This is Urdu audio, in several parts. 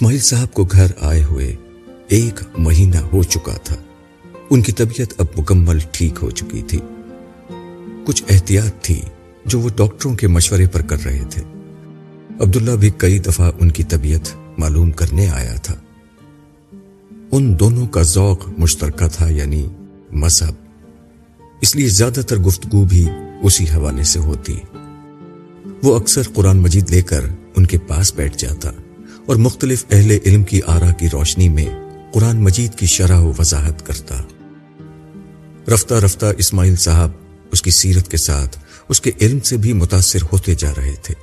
اسماعیل صاحب کو گھر آئے ہوئے ایک مہینہ ہو چکا تھا۔ ان کی طبیعت اب مکمل ٹھیک ہو چکی تھی۔ کچھ احتیاط تھی جو وہ ڈاکٹروں کے مشورے پر کر رہے تھے۔ عبداللہ بھی کئی دفعہ ان کی طبیعت معلوم کرنے آیا تھا۔ ان دونوں کا ذوق مشترکہ تھا یعنی مذہب۔ اس لیے زیادہ تر گفتگو بھی اسی حوالے سے ہوتی۔ وہ اکثر قرآن مجید لے کر ان کے پاس بیٹھ جاتا۔ اور مختلف اہل علم کی آرا کی روشنی میں قرآن مجید کی شرح و وضاحت کرتا۔ رفتہ رفتہ اسماعیل صاحب اس کی سیرت کے ساتھ اس کے علم سے بھی متاثر ہوتے جا رہے تھے۔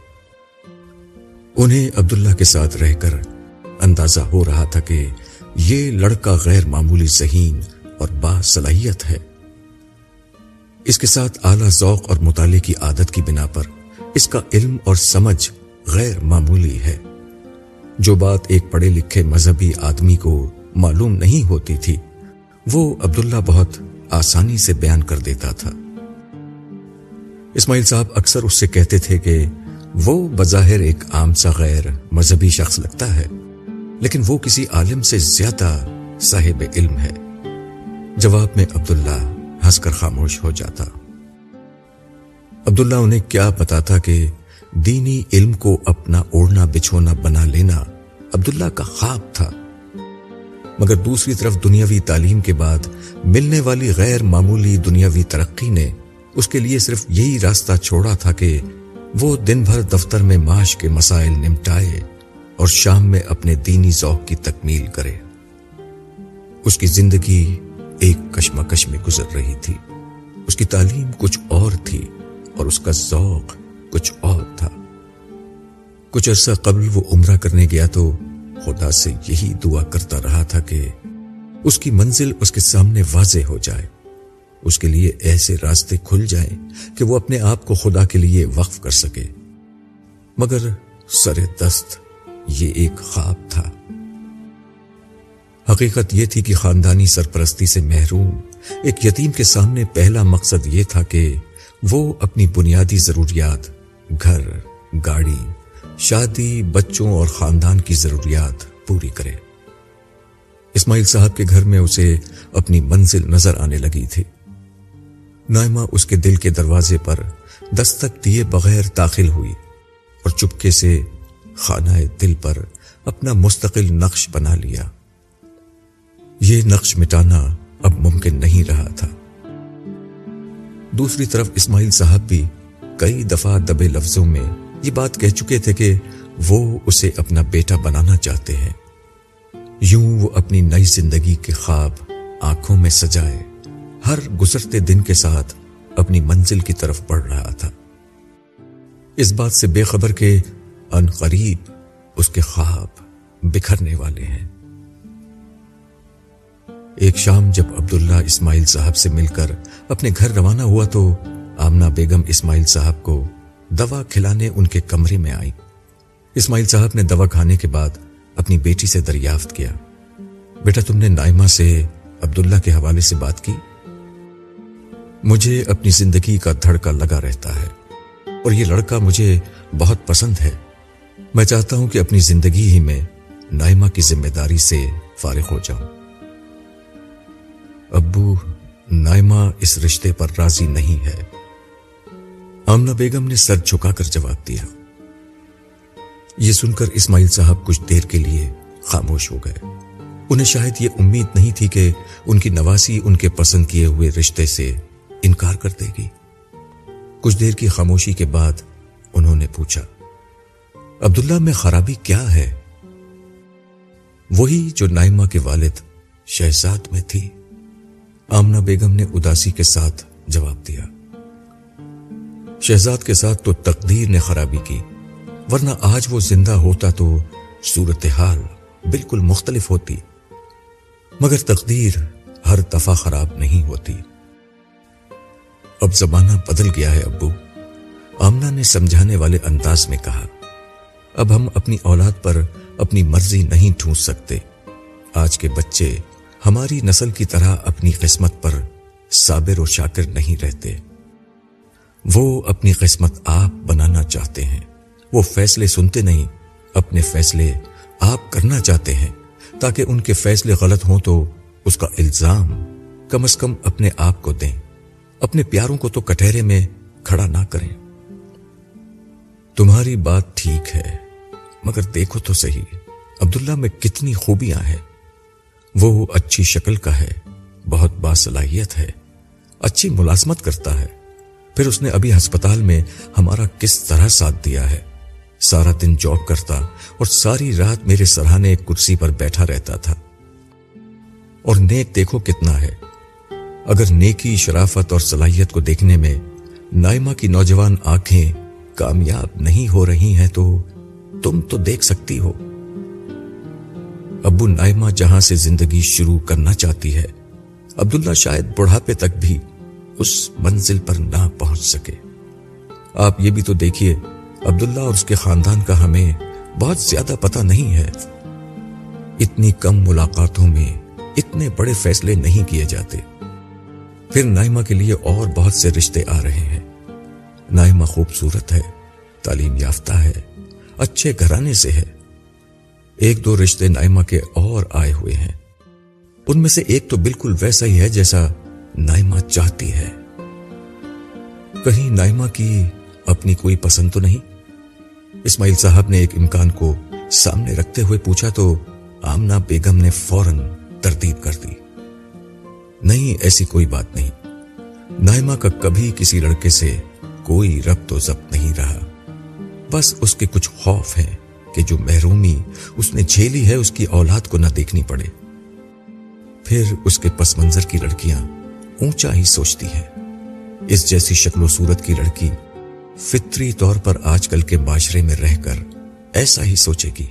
انہیں عبداللہ کے ساتھ رہ کر اندازہ ہو رہا تھا کہ یہ لڑکا غیر معمولی ذہین اور با صلاحیت ہے۔ اس کے ساتھ اعلی ذوق اور مطالعے کی عادت کی بنا پر اس کا علم اور سمجھ غیر معمولی ہے۔ جو بات ایک پڑھے لکھے مذہبی آدمی کو معلوم نہیں ہوتی تھی، وہ عبداللہ بہت آسانی سے بیان کر دیتا تھا۔ اسماعیل صاحب اکثر اس سے کہتے تھے کہ وہ بظاہر ایک عام سا غیر مذہبی شخص لگتا ہے، لیکن وہ کسی عالم سے زیادہ صاحب علم ہے۔ جواب میں عبداللہ ہنس کر خاموش ہو جاتا۔ عبداللہ انہیں کیا بتاتا کہ دینی علم کو اپنا اوڑھنا بچھونا بنا لینا عبداللہ کا خواب تھا۔ مگر دوسری طرف دنیاوی تعلیم کے بعد ملنے والی غیر معمولی دنیاوی ترقی نے اس کے لیے صرف یہی راستہ چھوڑا تھا کہ وہ دن بھر دفتر میں معاش کے مسائل نمٹائے اور شام میں اپنے دینی ذوق کی تکمیل کرے۔ اس کی زندگی ایک کشمکش میں گزر رہی تھی۔ اس کی تعلیم کچھ اور تھی اور اس کا ذوق کچھ اور تھا۔ کچھ عرصہ قبل وہ عمرہ کرنے گیا تو خدا سے یہی دعا کرتا رہا تھا کہ اس کی منزل اس کے سامنے واضح ہو جائے۔ اس کے لیے ایسے راستے کھل جائیں کہ وہ اپنے آپ کو خدا کے لیے وقف کر سکے۔ مگر سر دست یہ ایک خواب تھا۔ حقیقت یہ تھی کہ خاندانی سرپرستی سے محروم ایک یتیم کے سامنے پہلا مقصد یہ تھا کہ وہ اپنی بنیادی ضروریات گھر، گاڑی، شادی، بچوں اور خاندان کی ضروریات پوری کرے۔ اسماعیل صاحب کے گھر میں اسے اپنی منزل نظر آنے لگی تھی۔ نائمہ اس کے دل کے دروازے پر دستک دیے بغیر داخل ہوئی اور چپکے سے خانہ دل پر اپنا مستقل نقش بنا لیا۔ یہ نقش مٹانا اب ممکن نہیں رہا تھا۔ دوسری طرف اسماعیل صاحب بھی کئی دفعہ دبے لفظوں میں یہ بات کہہ چکے تھے کہ وہ اسے اپنا بیٹا بنانا چاہتے ہیں۔ یوں وہ اپنی نئی زندگی کے خواب آنکھوں میں سجائے ہر گزرتے دن کے ساتھ اپنی منزل کی طرف بڑھ رہا تھا۔ اس بات سے بے خبر کہ ان قریب اس کے خواب بکھرنے والے ہیں۔ ایک شام جب عبداللہ اسماعیل صاحب سے مل کر اپنے گھر روانہ ہوا تو آمنا بیگم اسماعیل صاحب کو دوا کھلانے ان کے کمرے میں آئی اسماعیل صاحب نے دوا کھانے کے بعد اپنی بیٹی سے دریافت کیا۔ بیٹا، تم نے نائمہ سے عبداللہ کے حوالے سے بات کی؟ مجھے اپنی زندگی کا دھڑکا لگا رہتا ہے اور یہ لڑکا مجھے بہت پسند ہے۔ میں چاہتا ہوں کہ اپنی زندگی ہی میں نائمہ کی ذمہ داری سے فارغ ہو جاؤں۔ ابو، نائمہ اس رشتے پر راضی نہیں ہے۔ آمنا بیگم نے سر جھکا کر جواب دیا۔ یہ سن کر اسماعیل صاحب کچھ دیر کے لیے خاموش ہو گئے۔ انہیں شاید یہ امید نہیں تھی کہ ان کی نواسی ان کے پسند کیے ہوئے رشتے سے انکار کر دے گی۔ کچھ دیر کی خاموشی کے بعد انہوں نے پوچھا، عبداللہ میں خرابی کیا ہے؟ وہی جو نائمہ کے والد شہزاد میں تھی۔ آمنا بیگم نے اداسی کے ساتھ جواب دیا۔ شہزاد کے ساتھ تو تقدیر نے خرابی کی، ورنہ آج وہ زندہ ہوتا تو صورتحال بالکل مختلف ہوتی۔ مگر تقدیر ہر دفعہ خراب نہیں ہوتی۔ اب زمانہ بدل گیا ہے، ابو۔ آمنا نے سمجھانے والے انداز میں کہا، اب ہم اپنی اولاد پر اپنی مرضی نہیں ٹھونس سکتے۔ آج کے بچے ہماری نسل کی طرح اپنی قسمت پر صابر و شاکر نہیں رہتے۔ وہ اپنی قسمت آپ بنانا چاہتے ہیں۔ وہ فیصلے سنتے نہیں، اپنے فیصلے آپ کرنا چاہتے ہیں۔ تاکہ ان کے فیصلے غلط ہوں تو اس کا الزام کم از کم اپنے آپ کو دیں۔ اپنے پیاروں کو تو کٹہرے میں کھڑا نہ کریں۔ تمہاری بات ٹھیک ہے، مگر دیکھو تو صحیح، عبداللہ میں کتنی خوبیاں ہیں۔ وہ اچھی شکل کا ہے، بہت باصلاحیت ہے، اچھی ملازمت کرتا ہے۔ پھر اس نے ابھی ہسپتال میں ہمارا کس طرح ساتھ دیا ہے؟ سارا دن جاب کرتا اور ساری رات میرے سرحانے ایک کرسی پر بیٹھا رہتا تھا۔ اور نیک دیکھو کتنا ہے۔ اگر نیکی، شرافت اور صلاحیت کو دیکھنے میں نائمہ کی نوجوان آنکھیں کامیاب نہیں ہو رہی ہیں تو تم تو دیکھ سکتی ہو۔ ابو نائمہ جہاں سے زندگی شروع کرنا چاہتی ہے، عبداللہ شاید بڑھاپے تک بھی اس منزل پر نہ پہنچ سکے۔ آپ یہ بھی تو دیکھیے، عبداللہ اور اس کے خاندان کا ہمیں بہت زیادہ پتہ نہیں ہے۔ اتنی کم ملاقاتوں میں اتنے بڑے فیصلے نہیں کیے جاتے۔ پھر نائمہ کے لیے اور بہت سے رشتے آ رہے ہیں۔ نائمہ خوبصورت ہے، تعلیم یافتہ ہے، اچھے گھرانے سے ہے۔ ایک دو رشتے نائمہ کے اور آئے ہوئے ہیں۔ ان میں سے ایک تو بالکل ویسا ہی ہے جیسا نائمہ چاہتی ہے۔ کہیں نائمہ کی اپنی کوئی پسند تو نہیں؟ اسماعیل صاحب نے ایک امکان کو سامنے رکھتے ہوئے پوچھا تو آمنا بیگم نے فوراً تردید کر دی۔ نہیں، ایسی کوئی بات نہیں۔ نائمہ کا کبھی کسی لڑکے سے کوئی ربط و ضبط نہیں رہا۔ بس اس کے کچھ خوف ہے کہ جو محرومی اس نے جھیلی ہے، اس کی اولاد کو نہ دیکھنی پڑے۔ پھر اس کے پس منظر کی لڑکیاں اونچا ہی سوچتی ہیں اس جیسی شکل و صورت کی لڑکی فطری طور پر آج کل کے معاشرے میں رہ کر ایسا ہی سوچے گی۔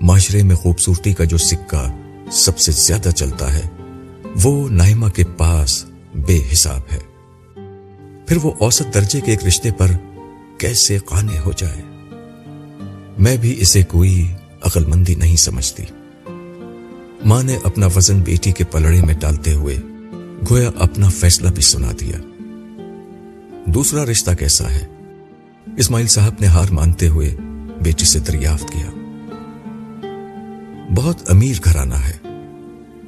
معاشرے میں خوبصورتی کا جو سکہ سب سے زیادہ چلتا ہے، وہ نائمہ کے پاس بے حساب ہے۔ پھر وہ اوسط درجے کے ایک رشتے پر کیسے قانے ہو جائے؟ میں بھی اسے کوئی عقل مندی نہیں سمجھتی۔ ماں نے اپنا وزن بیٹی کے پلڑے میں ڈالتے ہوئے گویا اپنا فیصلہ بھی سنا دیا۔ دوسرا رشتہ کیسا ہے؟ اسماعیل صاحب نے ہار مانتے ہوئے بیٹی سے دریافت کیا۔ بہت امیر گھرانہ ہے۔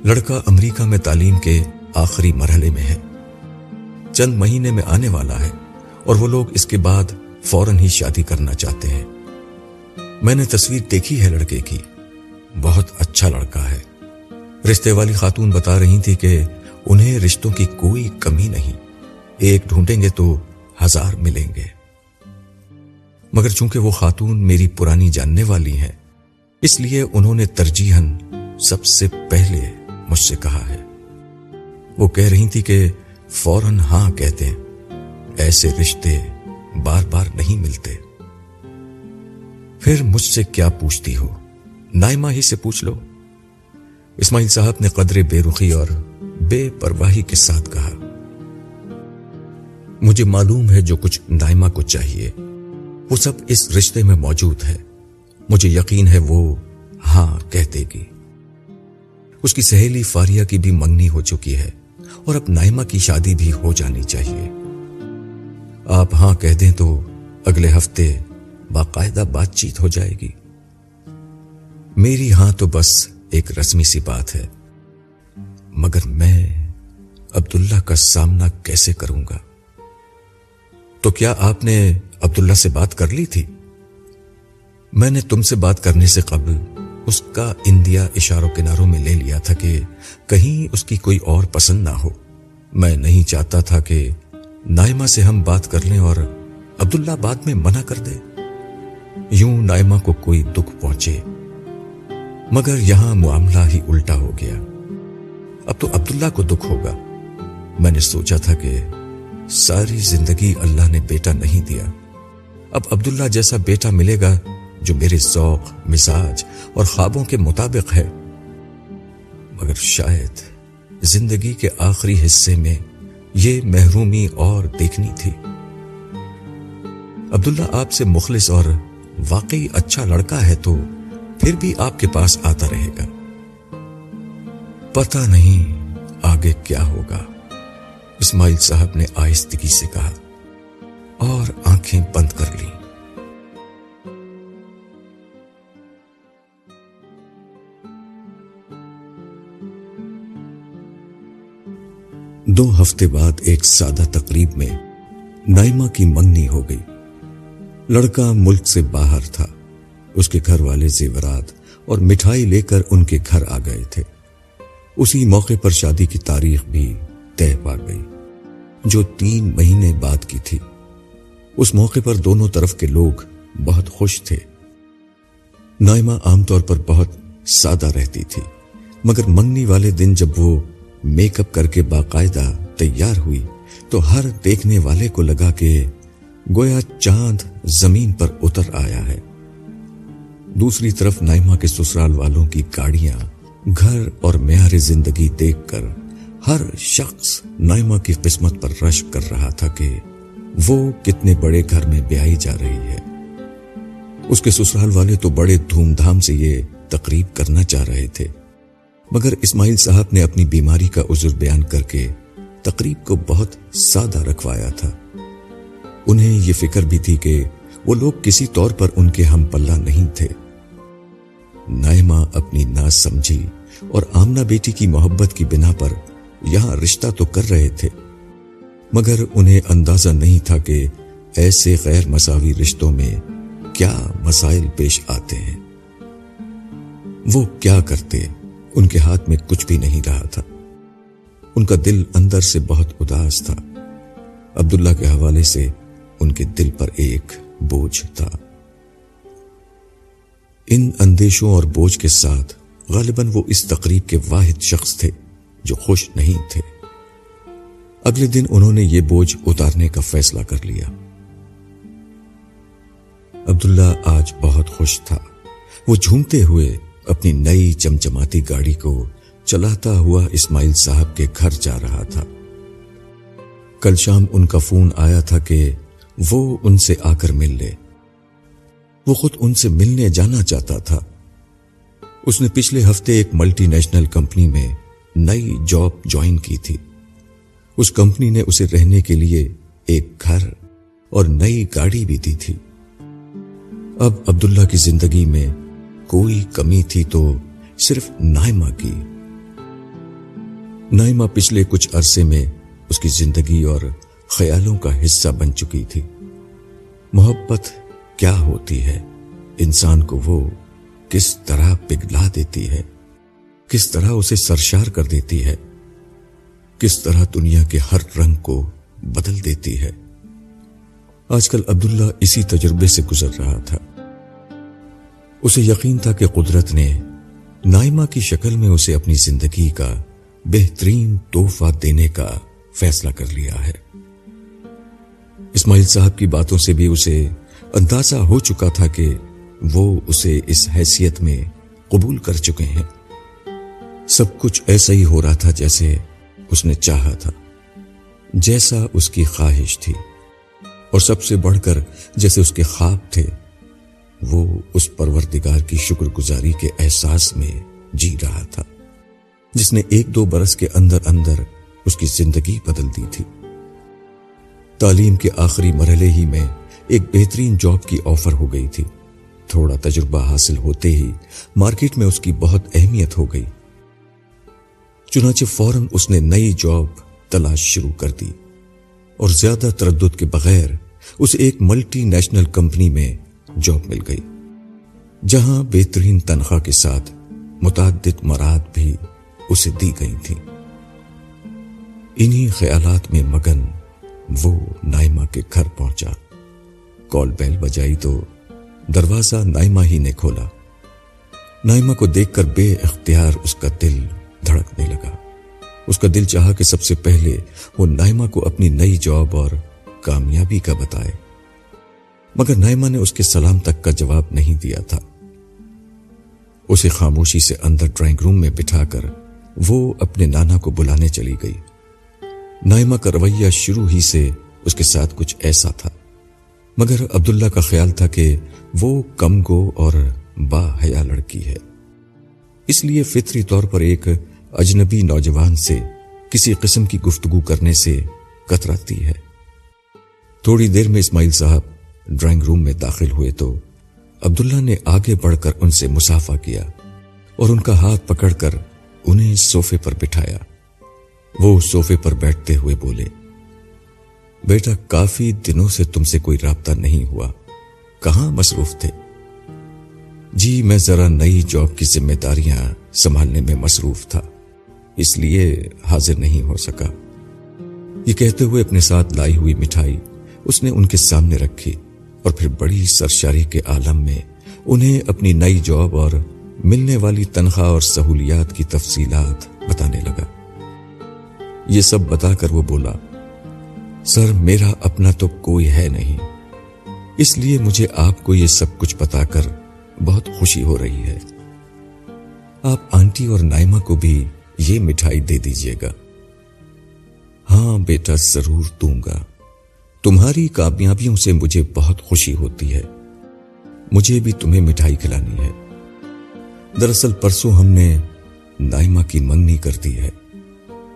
لڑکا امریکہ میں تعلیم کے آخری مرحلے میں ہے۔ چند مہینے میں آنے والا ہے اور وہ لوگ اس کے بعد فوراً ہی شادی کرنا چاہتے ہیں۔ میں نے تصویر دیکھی ہے لڑکے کی۔ بہت اچھا لڑکا ہے۔ رشتے والی خاتون بتا رہی تھی کہ انہیں رشتوں کی کوئی کمی نہیں۔ ایک ڈھونڈیں گے تو ہزار ملیں گے۔ مگر چونکہ وہ خاتون میری پرانی جاننے والی ہیں، اس لیے انہوں نے ترجیحاً سب سے پہلے مجھ سے کہا ہے۔ وہ کہہ رہی تھی کہ فوراً ہاں کہتے ایسے رشتے بار بار نہیں ملتے۔ پھر مجھ سے کیا پوچھتی ہو؟ نائمہ ہی سے پوچھ لو۔ اسماعیل صاحب نے قدر بے رخی اور بے پرواہی کے ساتھ کہا، مجھے معلوم ہے جو کچھ نائمہ کو چاہیے۔ وہ سب اس رشتے میں موجود ہے۔ مجھے یقین ہے وہ ہاں کہہ دے گی۔ اس کی سہیلی فاریا کی بھی منگنی ہو چکی ہے اور اب نائمہ کی شادی بھی ہو جانی چاہیے۔ آپ ہاں کہہ دیں تو اگلے ہفتے باقاعدہ بات چیت ہو جائے گی۔ میری ہاں تو بس ایک رسمی سی بات ہے۔ مگر میں عبداللہ کا سامنا کیسے کروں گا؟ تو کیا آپ نے عبداللہ سے بات کر لی تھی؟ میں نے تم سے بات کرنے سے قبل اس کا اندیا اشاروں کناروں میں لے لیا تھا کہ کہیں اس کی کوئی اور پسند نہ ہو۔ میں نہیں چاہتا تھا کہ نائمہ سے ہم بات کر لیں اور عبداللہ بعد میں منع کر دے۔ یوں نائمہ کو کوئی دکھ پہنچے۔ مگر یہاں معاملہ ہی الٹا ہو گیا۔ اب تو عبداللہ کو دکھ ہوگا۔ میں نے سوچا تھا کہ ساری زندگی اللہ نے بیٹا نہیں دیا۔ اب عبداللہ جیسا بیٹا ملے گا جو میرے ذوق، مزاج اور خوابوں کے مطابق ہے۔ مگر شاید زندگی کے آخری حصے میں یہ محرومی اور دیکھنی تھی۔ عبداللہ آپ سے مخلص اور واقعی اچھا لڑکا ہے تو پھر بھی آپ کے پاس آتا رہے گا۔ پتا نہیں آگے کیا ہوگا۔ اسماعیل صاحب نے آہستگی سے کہا اور آنکھیں بند کر لی دو ہفتے بعد ایک سادہ تقریب میں نائمہ کی منگنی ہو گئی۔ لڑکا ملک سے باہر تھا۔ اس کے گھر والے زیورات اور مٹھائی لے کر ان کے گھر آ گئے تھے۔ اسی موقع پر شادی کی تاریخ بھی طے پا گئی۔ جو تین مہینے بعد کی تھی۔ اس موقع پر دونوں طرف کے لوگ بہت خوش تھے۔ نائمہ عام طور پر بہت سادہ رہتی تھی، مگر منگنی والے دن جب وہ میک اپ کر کے باقاعدہ تیار ہوئی، تو ہر دیکھنے والے کو لگا کہ گویا چاند زمین پر اتر آیا ہے۔ دوسری طرف نائمہ کے سسرال والوں کی گاڑیاں گھر اور معیار زندگی دیکھ کر ہر شخص نائمہ کی قسمت پر رش کر رہا تھا کہ وہ کتنے بڑے گھر میں بیائی جا رہی ہے۔ اس کے سسرال والے تو بڑے دھوم دھام سے یہ تقریب کرنا چاہ رہے تھے۔ مگر اسماعیل صاحب نے اپنی بیماری کا عذر بیان کر کے تقریب کو بہت سادہ رکھوایا تھا۔ انہیں یہ فکر بھی تھی کہ وہ لوگ کسی طور پر ان کے ہم پلہ نہیں تھے۔ نائمہ اپنی ناز سمجھی اور آمنا بیٹی کی محبت کی بنا پر یہاں رشتہ تو کر رہے تھے۔ مگر انہیں اندازہ نہیں تھا کہ ایسے غیر مساوی رشتوں میں کیا مسائل پیش آتے ہیں۔ وہ کیا کرتے؟ ان کے ہاتھ میں کچھ بھی نہیں رہا تھا۔ ان کا دل اندر سے بہت اداس تھا۔ عبداللہ کے حوالے سے ان کے دل پر ایک بوجھ تھا۔ ان اندیشوں اور بوجھ کے ساتھ غالباً وہ اس تقریب کے واحد شخص تھے جو خوش نہیں تھے۔ اگلے دن انہوں نے یہ بوجھ اتارنے کا فیصلہ کر لیا۔ عبداللہ آج بہت خوش تھا۔ وہ جھومتے ہوئے اپنی نئی چمچماتی گاڑی کو چلاتا ہوا اسماعیل صاحب کے گھر جا رہا تھا۔ کل شام ان کا فون آیا تھا کہ وہ ان سے آ کر مل لے۔ وہ خود ان سے ملنے جانا چاہتا تھا۔ اس نے پچھلے ہفتے ایک ملٹی نیشنل کمپنی میں نئی جاب جوائن کی تھی۔ اس کمپنی نے اسے رہنے کے لیے ایک گھر اور نئی گاڑی بھی دی تھی۔ اب عبداللہ کی زندگی میں کوئی کمی تھی تو صرف نائمہ کی۔ نائمہ پچھلے کچھ عرصے میں اس کی زندگی اور خیالوں کا حصہ بن چکی تھی۔ محبت کیا ہوتی ہے؟ انسان کو وہ کس طرح پگلا دیتی ہے؟ کس طرح اسے سرشار کر دیتی ہے؟ کس طرح دنیا کے ہر رنگ کو بدل دیتی ہے؟ آج کل عبداللہ اسی تجربے سے گزر رہا تھا۔ اسے یقین تھا کہ قدرت نے نائمہ کی شکل میں اسے اپنی زندگی کا بہترین تحفہ دینے کا فیصلہ کر لیا ہے۔ اسماعیل صاحب کی باتوں سے بھی اسے اندازہ ہو چکا تھا کہ وہ اسے اس حیثیت میں قبول کر چکے ہیں۔ سب کچھ ایسا ہی ہو رہا تھا جیسے اس نے چاہا تھا، جیسا اس کی خواہش تھی۔ اور سب سے بڑھ کر جیسے اس کے خواب تھے، وہ اس پروردگار کی شکر گزاری کے احساس میں جی رہا تھا، جس نے ایک دو برس کے اندر اندر اس کی زندگی بدل دی تھی۔ تعلیم کے آخری مرحلے ہی میں ایک بہترین جاب کی آفر ہو گئی تھی۔ تھوڑا تجربہ حاصل ہوتے ہی مارکیٹ میں اس کی بہت اہمیت ہو گئی۔ چنانچہ فوراً اس نے نئی جاب تلاش شروع کر دی اور زیادہ تردد کے بغیر اسے ایک ملٹی نیشنل کمپنی میں جاب مل گئی، جہاں بہترین تنخواہ کے ساتھ متعدد مراد بھی اسے دی گئی تھی انہی خیالات میں مگن وہ نائمہ کے گھر پہنچا۔ کال بیل بجائی تو دروازہ نائمہ ہی نے کھولا۔ نائمہ کو دیکھ کر بے اختیار اس کا دل دھڑکنے لگا۔ اس کا دل چاہا کہ سب سے پہلے وہ نائمہ کو اپنی نئی جاب اور کامیابی کا بتائے۔ مگر نائمہ نے اس کے سلام تک کا جواب نہیں دیا تھا۔ اسے خاموشی سے اندر ڈرائنگ روم میں بٹھا کر وہ اپنے نانا کو بلانے چلی گئی۔ نائمہ کا رویہ شروع ہی سے اس کے ساتھ کچھ ایسا تھا۔ مگر عبداللہ کا خیال تھا کہ وہ کم گو اور با حیا لڑکی ہے۔ اس لیے فطری طور پر ایک اجنبی نوجوان سے کسی قسم کی گفتگو کرنے سے کتراتی ہے۔ تھوڑی دیر میں اسماعیل صاحب ڈرائنگ روم میں داخل ہوئے تو عبداللہ نے آگے بڑھ کر ان سے مسافہ کیا اور ان کا ہاتھ پکڑ کر انہیں صوفے پر بٹھایا۔ وہ صوفے پر بیٹھتے ہوئے بولے بیٹا، کافی دنوں سے تم سے کوئی رابطہ نہیں ہوا۔ کہاں مصروف تھے؟ جی میں ذرا نئی جاب کی ذمہ داریاں سنبھالنے میں مصروف تھا، اس لیے حاضر نہیں ہو سکا۔ یہ کہتے ہوئے اپنے ساتھ لائی ہوئی مٹھائی اس نے ان کے سامنے رکھی اور پھر بڑی سرشاری کے عالم میں انہیں اپنی نئی جاب اور ملنے والی تنخواہ اور سہولیات کی تفصیلات بتانے لگا۔ یہ سب بتا کر وہ بولا سر، میرا اپنا تو کوئی ہے نہیں۔ اس لیے مجھے آپ کو یہ سب کچھ بتا کر بہت خوشی ہو رہی ہے۔ آپ آنٹی اور نائمہ کو بھی یہ مٹھائی دے دیجیے گا۔ ہاں بیٹا، ضرور دوں گا۔ تمہاری کامیابیوں سے مجھے بہت خوشی ہوتی ہے۔ مجھے بھی تمہیں مٹھائی کھلانی ہے۔ دراصل، پرسوں ہم نے نائمہ کی منگنی کر دی ہے۔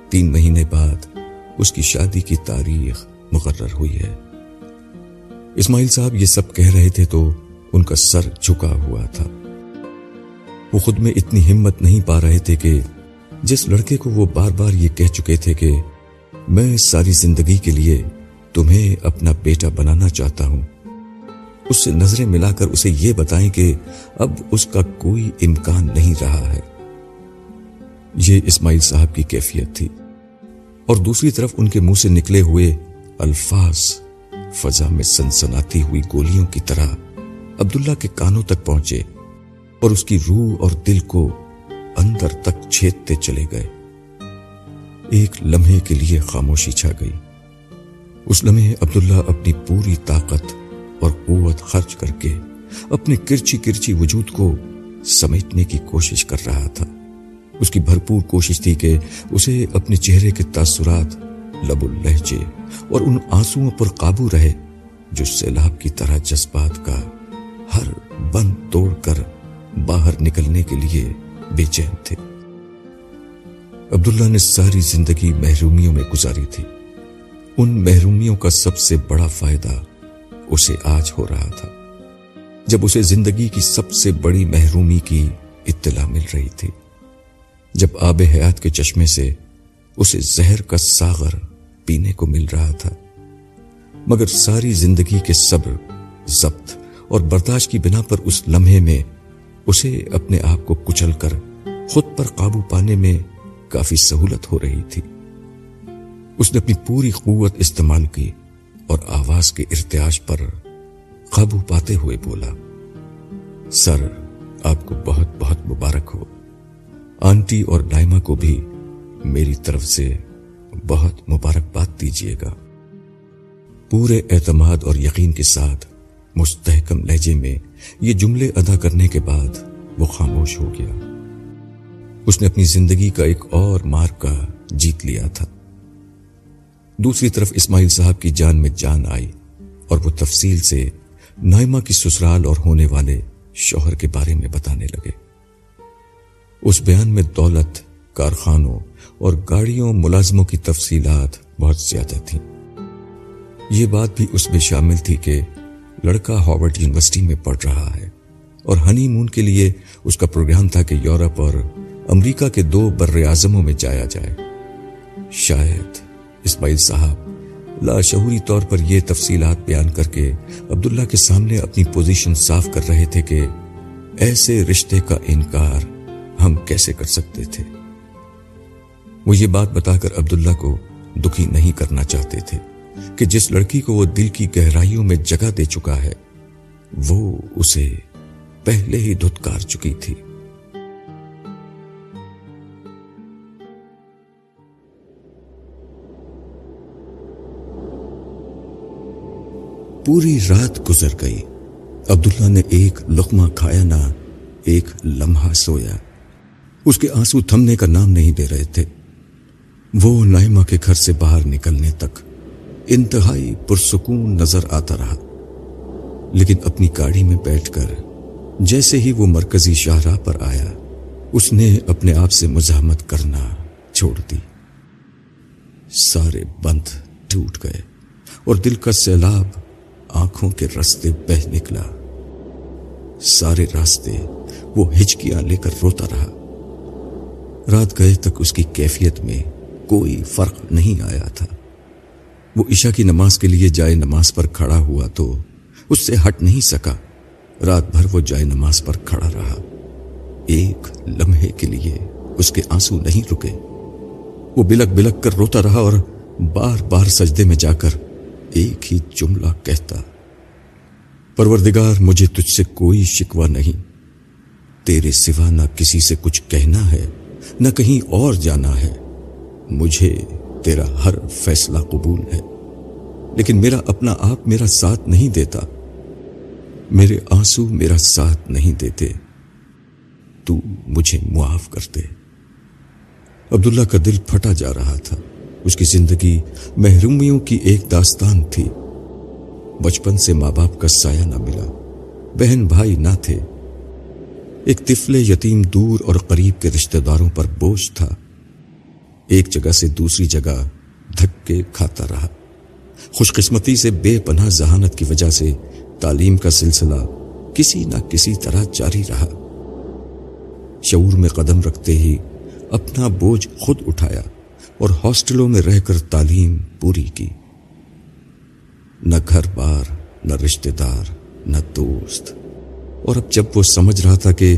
تین مہینے بعد اس کی شادی کی تاریخ مقرر ہوئی ہے۔ اسماعیل صاحب یہ سب کہہ رہے تھے تو ان کا سر جھکا ہوا تھا۔ وہ خود میں اتنی ہمت نہیں پا رہے تھے کہ جس لڑکے کو وہ بار بار یہ کہہ چکے تھے کہ میں ساری زندگی کے لیے تمہیں اپنا بیٹا بنانا چاہتا ہوں، اس سے نظریں ملا کر اسے یہ بتائیں کہ اب اس کا کوئی امکان نہیں رہا ہے۔ یہ اسماعیل صاحب کی کیفیت تھی۔ اور دوسری طرف ان کے منہ سے نکلے ہوئے الفاظ فضا میں سنسناتی ہوئی گولیوں کی طرح عبداللہ کے کانوں تک پہنچے اور اس کی روح اور دل کو اندر تک چھیدتے چلے گئے۔ ایک لمحے کے لیے خاموشی چھا گئی۔ اس لمحے عبداللہ اپنی پوری طاقت اور قوت خرچ کر کے اپنے کرچی کرچی وجود کو سمیٹنے کی کوشش کر رہا تھا۔ اس کی بھرپور کوشش تھی کہ اسے اپنے چہرے کے تاثرات لب الہجے اور ان آنسوؤں پر قابو رہے، جو سیلاب کی طرح جذبات کا ہر بند توڑ کر باہر نکلنے کے لیے بے چین تھے۔ عبداللہ نے ساری زندگی محرومیوں میں گزاری تھی۔ ان محرومیوں کا سب سے بڑا فائدہ اسے آج ہو رہا تھا۔ جب اسے زندگی کی سب سے بڑی محرومی کی اطلاع مل رہی تھی۔ جب آب حیات کے چشمے سے اسے زہر کا ساغر پینے کو مل رہا تھا۔ مگر ساری زندگی کے صبر، ضبط اور برداشت کی بنا پر اس لمحے میں اسے اپنے آپ کو کچل کر خود پر قابو پانے میں کافی سہولت ہو رہی تھی۔ اس نے اپنی پوری قوت استعمال کی اور آواز کے ارتیاج پر قابو پاتے ہوئے بولا، سر، آپ کو بہت بہت مبارک ہو۔ آنٹی اور نائمہ کو بھی میری طرف سے بہت مبارکباد دیجیے گا۔ پورے اعتماد اور یقین کے ساتھ مستحکم لہجے میں یہ جملے ادا کرنے کے بعد وہ خاموش ہو گیا۔ اس نے اپنی زندگی کا ایک اور مارکا جیت لیا تھا۔ دوسری طرف اسماعیل صاحب کی جان میں جان آئی اور وہ تفصیل سے نائمہ کی سسرال اور ہونے والے شوہر کے بارے میں بتانے لگے۔ اس بیان میں دولت، کارخانوں اور گاڑیوں ملازموں کی تفصیلات بہت زیادہ تھیں۔ یہ بات بھی اس میں شامل تھی کہ لڑکا ہاورڈ یونیورسٹی میں پڑھ رہا ہے اور ہنی مون کے لیے اس کا پروگرام تھا کہ یورپ اور امریکہ کے دو بر اعظموں میں جایا جائے۔ شاید اسماعیل صاحب لاشعوری طور پر یہ تفصیلات بیان کر کے عبداللہ کے سامنے اپنی پوزیشن صاف کر رہے تھے کہ ایسے رشتے کا انکار ہم کیسے کر سکتے تھے؟ وہ یہ بات بتا کر عبداللہ کو دکھی نہیں کرنا چاہتے تھے کہ جس لڑکی کو وہ دل کی گہرائیوں میں جگہ دے چکا ہے، وہ اسے پہلے ہی دھتکار چکی تھی۔ پوری رات گزر گئی۔ عبداللہ نے ایک لقمہ کھایا نہ، ایک لمحہ سویا۔ اس کے آنسو تھمنے کا نام نہیں دے رہے تھے۔ وہ نائمہ کے گھر سے باہر نکلنے تک انتہائی پرسکون نظر آتا رہا۔ لیکن اپنی گاڑی میں بیٹھ کر جیسے ہی وہ مرکزی شاہراہ پر آیا، اس نے اپنے آپ سے مزاحمت کرنا چھوڑ دی۔ سارے بند ٹوٹ گئے اور دل کا سیلاب آنکھوں کے رستے بہ نکلا۔ سارے راستے وہ ہچکیاں لے کر روتا رہا۔ رات گئے تک اس کی کیفیت میں کوئی فرق نہیں آیا تھا۔ وہ عشاء کی نماز کے لیے جائے نماز پر کھڑا ہوا تو اس سے ہٹ نہیں سکا۔ رات بھر وہ جائے نماز پر کھڑا رہا۔ ایک لمحے کے لیے اس کے آنسو نہیں رکے۔ وہ بلک بلک کر روتا رہا اور بار بار سجدے میں جا کر ایک ہی جملہ کہتا، پروردگار، مجھے تجھ سے کوئی شکوہ نہیں۔ تیرے سوا نہ کسی سے کچھ کہنا ہے۔ نہ کہیں اور جانا ہے۔ مجھے تیرا ہر فیصلہ قبول ہے، لیکن میرا اپنا آپ میرا ساتھ نہیں دیتا۔ میرے آنسو میرا ساتھ نہیں دیتے۔ تو مجھے معاف کر دے۔ عبداللہ کا دل پھٹا جا رہا تھا۔ اس کی زندگی محرومیوں کی ایک داستان تھی۔ بچپن سے ماں باپ کا سایہ نہ ملا۔ بہن بھائی نہ تھے۔ ایک طفل یتیم دور اور قریب کے رشتہ داروں پر بوجھ تھا۔ ایک جگہ سے دوسری جگہ دھکے کھاتا رہا۔ خوش قسمتی سے بے پناہ ذہانت کی وجہ سے تعلیم کا سلسلہ کسی نہ کسی طرح جاری رہا۔ شعور میں قدم رکھتے ہی اپنا بوجھ خود اٹھایا اور ہاسٹلوں میں رہ کر تعلیم پوری کی۔ نہ گھر بار، نہ رشتہ دار، نہ دوست۔ اور اب جب وہ سمجھ رہا تھا کہ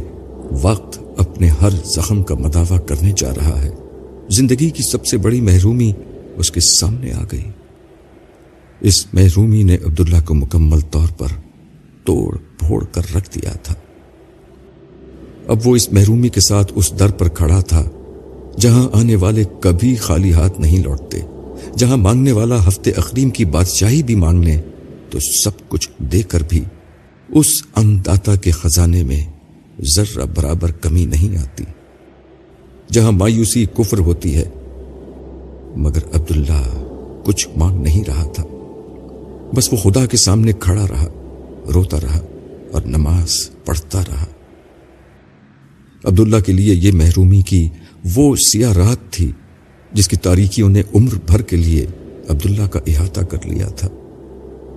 وقت اپنے ہر زخم کا مداوع کرنے جا رہا ہے، زندگی کی سب سے بڑی محرومی اس کے سامنے آ گئی۔ اس محرومی نے عبداللہ کو مکمل طور پر توڑ پھوڑ کر رکھ دیا تھا۔ اب وہ اس محرومی کے ساتھ اس در پر کھڑا تھا، جہاں آنے والے کبھی خالی ہاتھ نہیں لوٹتے، جہاں مانگنے والا ہفتے اقریم کی بادشاہی بھی مانگ لے، تو سب کچھ دے کر بھی اس انداتا کے خزانے میں ذرہ برابر کمی نہیں آتی، جہاں مایوسی کفر ہوتی ہے۔ مگر عبداللہ کچھ مانگ نہیں رہا تھا۔ بس وہ خدا کے سامنے کھڑا رہا، روتا رہا اور نماز پڑھتا رہا۔ عبداللہ کے لیے یہ محرومی کی وہ سیاہ رات تھی جس کی تاریکیوں نے عمر بھر کے لیے عبداللہ کا احاطہ کر لیا تھا۔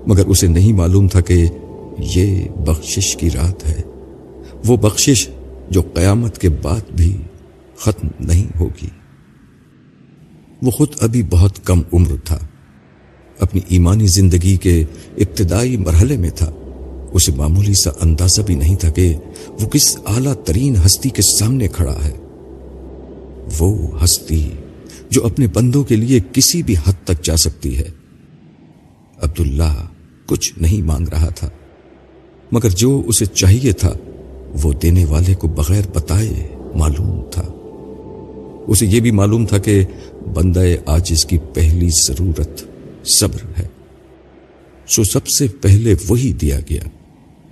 مگر اسے نہیں معلوم تھا کہ یہ بخشش کی رات ہے۔ وہ بخشش جو قیامت کے بعد بھی ختم نہیں ہوگی۔ وہ خود ابھی بہت کم عمر تھا۔ اپنی ایمانی زندگی کے ابتدائی مرحلے میں تھا۔ اسے معمولی سا اندازہ بھی نہیں تھا کہ وہ کس اعلی ترین ہستی کے سامنے کھڑا ہے۔ وہ ہستی جو اپنے بندوں کے لیے کسی بھی حد تک جا سکتی ہے۔ عبداللہ کچھ نہیں مانگ رہا تھا۔ مگر جو اسے چاہیے تھا، وہ دینے والے کو بغیر بتائے معلوم تھا۔ اسے یہ بھی معلوم تھا کہ بندہ آج اس کی پہلی ضرورت صبر ہے۔ سو سب سے پہلے وہی دیا گیا۔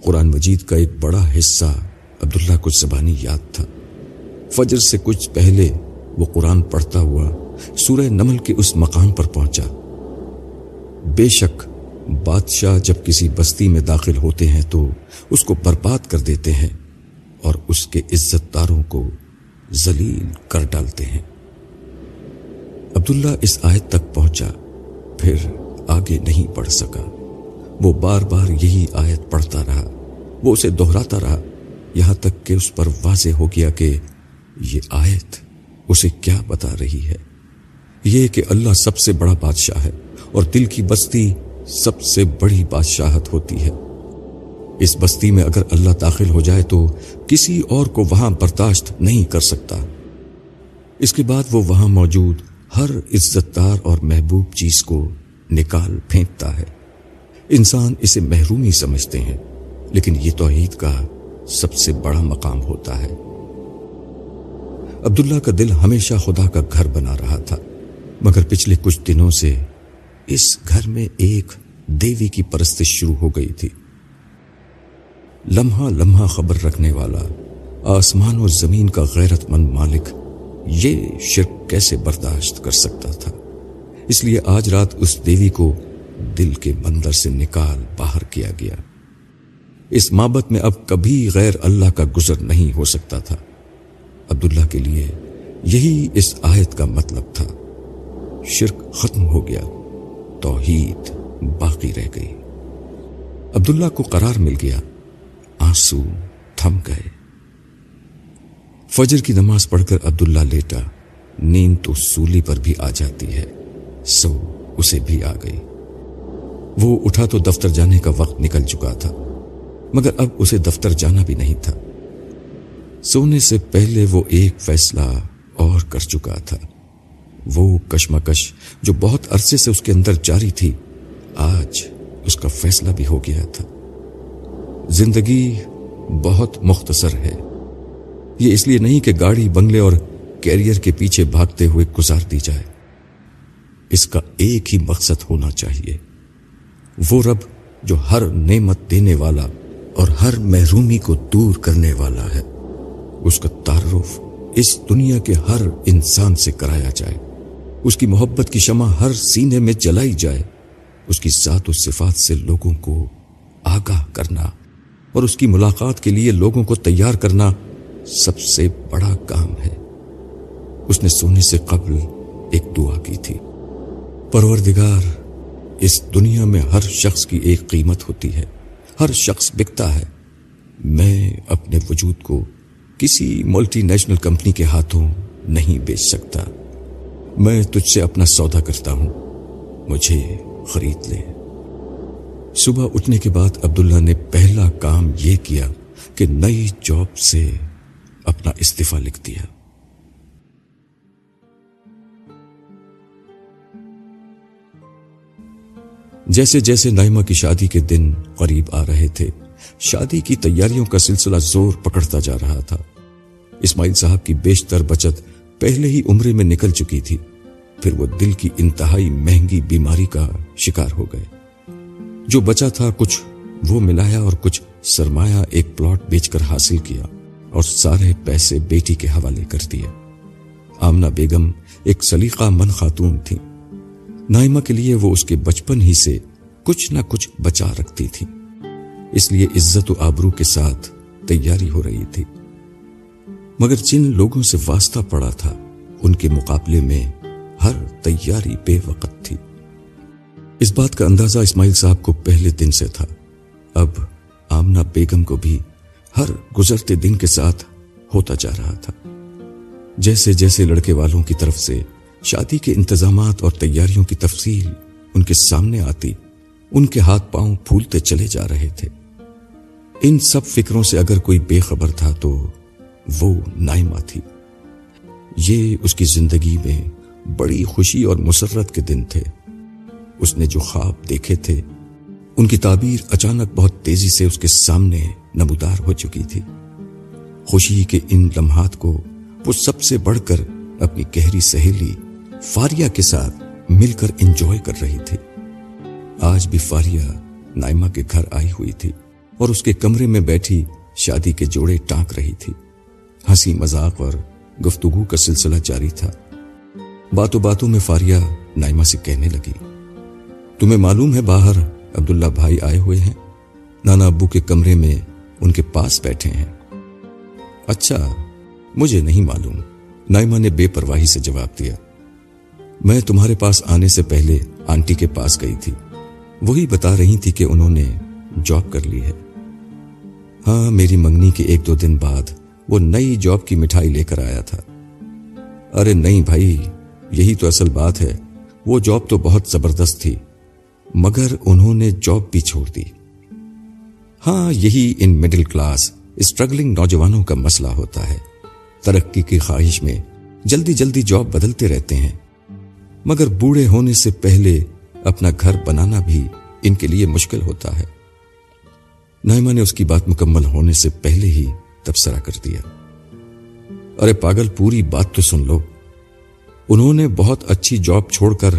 قرآن مجید کا ایک بڑا حصہ عبداللہ کو زبانی یاد تھا۔ فجر سے کچھ پہلے وہ قرآن پڑھتا ہوا سورہ نمل کے اس مقام پر پہنچا۔ بے شک بادشاہ جب کسی بستی میں داخل ہوتے ہیں تو اس کو برباد کر دیتے ہیں اور اس کے عزت داروں کو ذلیل کر ڈالتے ہیں۔ عبداللہ اس آیت تک پہنچا، پھر آگے نہیں پڑھ سکا۔ وہ بار بار یہی آیت پڑھتا رہا، وہ اسے دہراتا رہا۔ یہاں تک کہ اس پر واضح ہو گیا کہ یہ آیت اسے کیا بتا رہی ہے۔ یہ کہ اللہ سب سے بڑا بادشاہ ہے اور دل کی بستی سب سے بڑی بادشاہت ہوتی ہے۔ اس بستی میں اگر اللہ داخل ہو جائے تو کسی اور کو وہاں برداشت نہیں کر سکتا۔ اس کے بعد وہ وہاں موجود ہر عزت دار اور محبوب چیز کو نکال پھینکتا ہے۔ انسان اسے محرومی سمجھتے ہیں، لیکن یہ توحید کا سب سے بڑا مقام ہوتا ہے۔ عبداللہ کا دل ہمیشہ خدا کا گھر بنا رہا تھا، مگر پچھلے کچھ دنوں سے اس گھر میں ایک دیوی کی پرستش شروع ہو گئی تھی۔ لمحہ لمحہ خبر رکھنے والا، آسمان و زمین کا غیرت مند مالک یہ شرک کیسے برداشت کر سکتا تھا؟ اس لیے آج رات اس دیوی کو دل کے مندر سے نکال باہر کیا گیا۔ اس مابت میں اب کبھی غیر اللہ کا گزر نہیں ہو سکتا تھا۔ عبداللہ کے لیے یہی اس آیت کا مطلب تھا۔ شرک ختم ہو گیا۔ توحید باقی رہ گئی۔ عبداللہ کو قرار مل گیا، آنسو تھم گئے۔ فجر کی نماز پڑھ کر عبداللہ لیٹا، نیند تو سولی پر بھی آ جاتی ہے، سو اسے بھی آ گئی۔ وہ اٹھا تو دفتر جانے کا وقت نکل چکا تھا، مگر اب اسے دفتر جانا بھی نہیں تھا۔ سونے سے پہلے وہ ایک فیصلہ اور کر چکا تھا۔ وہ کشمکش جو بہت عرصے سے اس کے اندر جاری تھی، آج اس کا فیصلہ بھی ہو گیا تھا۔ زندگی بہت مختصر ہے۔ یہ اس لیے نہیں کہ گاڑی، بنگلے اور کیریئر کے پیچھے بھاگتے ہوئے گزار دی جائے۔ اس کا ایک ہی مقصد ہونا چاہیے۔ وہ رب جو ہر نعمت دینے والا اور ہر محرومی کو دور کرنے والا ہے۔ اس کا تعارف اس دنیا کے ہر انسان سے کرایا جائے۔ اس کی محبت کی شمع ہر سینے میں جلائی جائے۔ اس کی ذات و صفات سے لوگوں کو آگاہ کرنا اور اس کی ملاقات کے لیے لوگوں کو تیار کرنا سب سے بڑا کام ہے۔ اس نے سونے سے قبل ایک دعا کی تھی۔ پروردگار، اس دنیا میں ہر شخص کی ایک قیمت ہوتی ہے۔ ہر شخص بکتا ہے۔ میں اپنے وجود کو کسی ملٹی نیشنل کمپنی کے ہاتھوں نہیں بیچ سکتا۔ میں تجھ سے اپنا سودا کرتا ہوں۔ مجھے خرید لے۔ صبح اٹھنے کے بعد عبداللہ نے پہلا کام یہ کیا کہ نئی جاب سے اپنا استعفی لکھ دیا۔ جیسے جیسے نائمہ کی شادی کے دن قریب آ رہے تھے، شادی کی تیاریوں کا سلسلہ زور پکڑتا جا رہا تھا۔ اسماعیل صاحب کی بیشتر بچت پہلے ہی عمرے میں نکل چکی تھی، پھر وہ دل کی انتہائی مہنگی بیماری کا شکار ہو گئے۔ جو بچا تھا کچھ، وہ ملایا اور کچھ سرمایہ ایک پلاٹ بیچ کر حاصل کیا اور سارے پیسے بیٹی کے حوالے کر دیے۔ آمنا بیگم ایک سلیقہ من خاتون تھی۔ نائمہ کے لیے وہ اس کے بچپن ہی سے کچھ نہ کچھ بچا رکھتی تھی۔ اس لیے عزت و آبرو کے ساتھ تیاری ہو رہی تھی۔ مگر جن لوگوں سے واسطہ پڑا تھا، ان کے مقابلے میں ہر تیاری بے وقت تھی۔ اس بات کا اندازہ اسماعیل صاحب کو پہلے دن سے تھا۔ اب آمنا بیگم کو بھی ہر گزرتے دن کے ساتھ ہوتا جا رہا تھا۔ جیسے جیسے لڑکے والوں کی طرف سے شادی کے انتظامات اور تیاریوں کی تفصیل ان کے سامنے آتی، ان کے ہاتھ پاؤں پھولتے چلے جا رہے تھے۔ ان سب فکروں سے اگر کوئی بے خبر تھا تو وہ نائمہ تھی۔ یہ اس کی زندگی میں بڑی خوشی اور مسرت کے دن تھے۔ اس نے جو خواب دیکھے تھے، ان کی تعبیر اچانک بہت تیزی سے اس کے سامنے نمودار ہو چکی تھی۔ خوشی کے ان لمحات کو وہ سب سے بڑھ کر اپنی گہری سہیلی فاریا کے ساتھ مل کر انجوائے کر رہی تھی۔ آج بھی فاریا نائمہ کے گھر آئی ہوئی تھی اور اس کے کمرے میں بیٹھی شادی کے جوڑے ٹانک رہی تھی۔ ہنسی مذاق اور گفتگو کا سلسلہ جاری تھا۔ باتوں باتوں میں فاریا نائمہ سے کہنے لگی، تمہیں معلوم ہے باہر عبداللہ بھائی آئے ہوئے ہیں؟ نانا ابو کے کمرے میں ان کے پاس بیٹھے ہیں۔ اچھا مجھے نہیں معلوم۔ نائمہ نے بے پرواہی سے جواب دیا، میں تمہارے پاس آنے سے پہلے آنٹی کے پاس گئی تھی۔ وہی بتا رہی تھی کہ انہوں نے جاب کر لی ہے۔ ہاں میری منگنی کے ایک دو دن بعد وہ نئی جاب کی مٹھائی لے کر آیا تھا۔ ارے نہیں بھائی، یہی تو اصل بات ہے۔ وہ جاب تو بہت زبردست تھی، مگر انہوں نے جاب بھی چھوڑ دی۔ ہاں یہی ان مڈل کلاس اسٹرگلنگ نوجوانوں کا مسئلہ ہوتا ہے۔ ترقی کی خواہش میں جلدی جلدی جاب بدلتے رہتے ہیں۔ مگر بوڑھے ہونے سے پہلے اپنا گھر بنانا بھی ان کے لیے مشکل ہوتا ہے۔ نائمہ نے اس کی بات مکمل ہونے سے پہلے ہی تبصرہ کر دیا۔ ارے پاگل، پوری بات تو سن لو۔ انہوں نے بہت اچھی جاب چھوڑ کر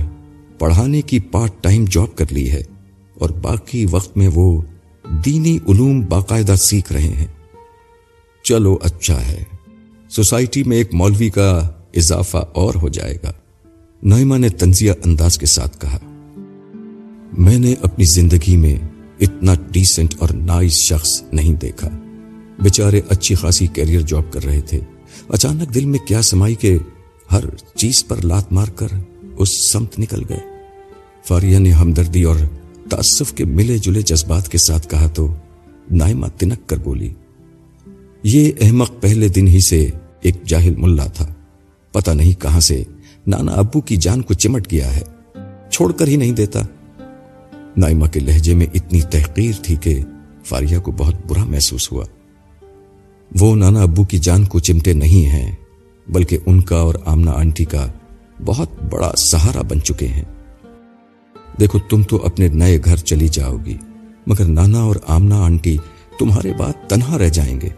پڑھانے کی پارٹ ٹائم جاب کر لی ہے اور باقی وقت میں وہ دینی علوم باقاعدہ سیکھ رہے ہیں۔ چلو اچھا ہے۔ سوسائٹی میں ایک مولوی کا اضافہ اور ہو جائے گا۔ نائمہ نے تنزیہ انداز کے ساتھ کہا، میں نے اپنی زندگی میں اتنا ڈیسنٹ اور نائس شخص نہیں دیکھا۔ بیچارے اچھی خاصی کیریئر جاب کر رہے تھے۔ اچانک دل میں کیا سمائی کہ ہر چیز پر لات مار کر اس سمت نکل گئے۔ فاریہ نے ہمدردی اور تعصف کے ملے جلے جذبات کے ساتھ کہا تو نائمہ تنک کر بولی، یہ احمق پہلے دن ہی سے ایک جاہل ملا تھا۔ پتہ نہیں کہاں سے نانا ابو کی جان کو چمٹ گیا ہے، چھوڑ کر ہی نہیں دیتا۔ نائمہ کے لہجے میں اتنی تحقیر تھی کہ فاریہ کو بہت برا محسوس ہوا۔ وہ نانا ابو کی جان کو چمٹے نہیں ہیں، بلکہ ان کا اور آمنا آنٹی کا بہت بڑا سہارا بن چکے ہیں۔ دیکھو، تم تو اپنے نئے گھر چلی جاؤ گی، مگر نانا اور آمنا آنٹی تمہارے بعد تنہا رہ جائیں گے۔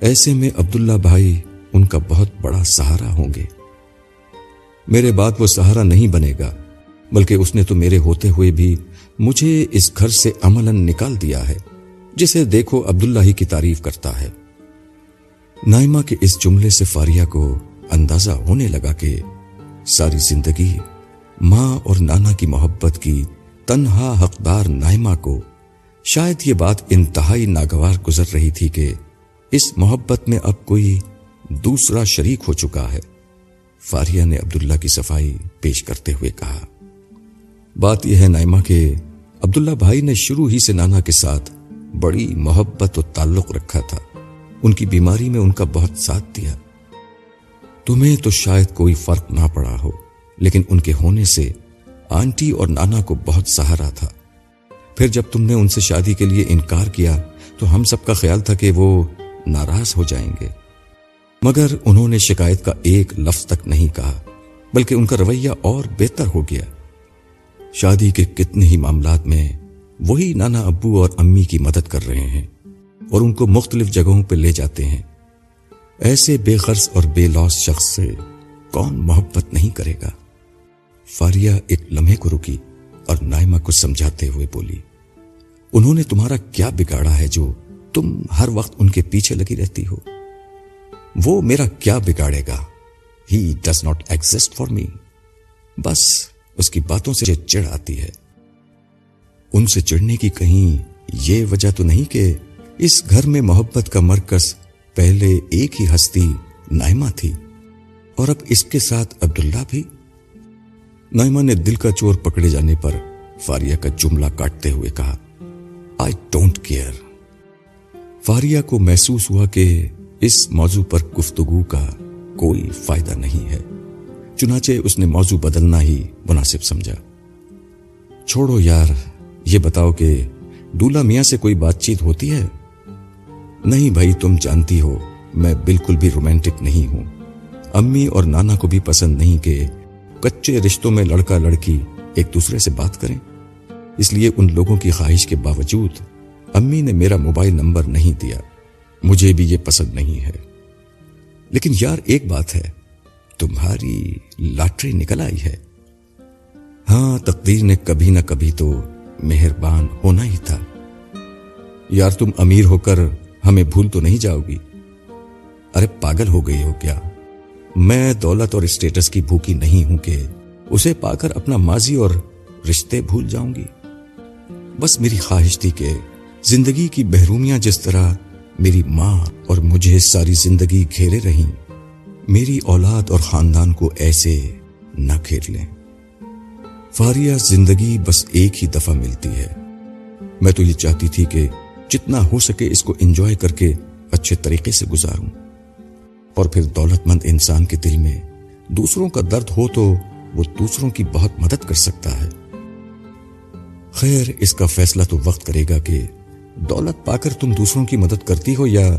ایسے میں عبداللہ بھائی ان کا بہت بڑا سہارا ہوں گے۔ میرے بعد وہ سہارا نہیں بنے گا، بلکہ اس نے تو میرے ہوتے ہوئے بھی مجھے اس گھر سے عمل نکال دیا ہے، جسے دیکھو عبداللہ ہی کی تعریف کرتا ہے۔ نائمہ کے اس جملے سے فاریہ کو اندازہ ہونے لگا کہ ساری زندگی ماں اور نانا کی محبت کی تنہا حقدار نائمہ کو شاید یہ بات انتہائی ناگوار گزر رہی تھی کہ اس محبت میں اب کوئی دوسرا شریک ہو چکا ہے۔ فاریہ نے عبداللہ کی صفائی پیش کرتے ہوئے کہا، بات یہ ہے نائمہ کہ عبداللہ بھائی نے شروع ہی سے نانا کے ساتھ بڑی محبت و تعلق رکھا تھا۔ ان کی بیماری میں ان کا بہت ساتھ دیا۔ تمہیں تو شاید کوئی فرق نہ پڑا ہو، لیکن ان کے ہونے سے آنٹی اور نانا کو بہت سہارا تھا۔ پھر جب تم نے ان سے شادی کے لیے انکار کیا، تو ہم سب کا خیال تھا کہ وہ ناراض ہو جائیں گے۔ مگر انہوں نے شکایت کا ایک لفظ تک نہیں کہا، بلکہ ان کا رویہ اور بہتر ہو گیا۔ شادی کے کتنے ہی معاملات میں وہی نانا ابو اور امی کی مدد کر رہے ہیں۔ اور ان کو مختلف جگہوں پہ لے جاتے ہیں۔ ایسے بے خرچ اور بے لوس شخص سے کون محبت نہیں کرے گا؟ فاریہ ایک لمحے کو رکی اور نائمہ کو سمجھاتے ہوئے بولی، انہوں نے تمہارا کیا بگاڑا ہے جو تم ہر وقت ان کے پیچھے لگی رہتی ہو؟ وہ میرا کیا بگاڑے گا؟ He does not exist for me بس اس کی باتوں سے چڑ آتی ہے۔ ان سے چڑھنے کی کہیں یہ وجہ تو نہیں کہ اس گھر میں محبت کا مرکز پہلے ایک ہی ہستی نائمہ تھی اور اب اس کے ساتھ عبداللہ بھی۔ نائمہ نے دل کا چور پکڑے جانے پر فاریہ کا جملہ کاٹتے ہوئے کہا آئی ڈونٹ کیئر فاریہ کو محسوس ہوا کہ اس موضوع پر گفتگو کا کوئی فائدہ نہیں ہے۔ چنانچہ اس نے موضوع بدلنا ہی مناسب سمجھا۔ چھوڑو یار، یہ بتاؤ کہ دولا میاں سے کوئی بات چیت ہوتی ہے؟ نہیں بھائی، تم جانتی ہو، میں بالکل بھی رومانٹک نہیں ہوں۔ امی اور نانا کو بھی پسند نہیں کہ کچے رشتوں میں لڑکا لڑکی ایک دوسرے سے بات کریں۔ اس لیے ان لوگوں کی خواہش کے باوجود امی نے میرا موبائل نمبر نہیں دیا۔ مجھے بھی یہ پسند نہیں ہے۔ لیکن یار، ایک بات ہے، تمہاری لاٹری نکل آئی ہے۔ ہاں تقدیر نے کبھی نہ کبھی تو مہربان ہونا ہی تھا۔ یار، تم امیر ہو کر ہمیں بھول تو نہیں جاؤ گی ارے پاگل ہو گئی ہو کیا؟ میں دولت اور اسٹیٹس کی بھوکی نہیں ہوں کہ اسے پا کر اپنا ماضی اور رشتے بھول جاؤں گی۔ بس میری خواہش تھی کہ زندگی کی بحرومیاں جس طرح میری ماں اور مجھے ساری زندگی گھیرے رہیں، میری اولاد اور خاندان کو ایسے نہ گھیر لیں۔ فاریہ زندگی بس ایک ہی دفعہ ملتی ہے۔ میں تو یہ چاہتی تھی کہ جتنا ہو سکے اس کو انجوائے کر کے اچھے طریقے سے گزاروں۔ اور پھر دولت مند انسان کے دل میں دوسروں کا درد ہو تو وہ دوسروں کی بہت مدد کر سکتا ہے۔ خیر، اس کا فیصلہ تو وقت کرے گا کہ دولت پا کر تم دوسروں کی مدد کرتی ہو یا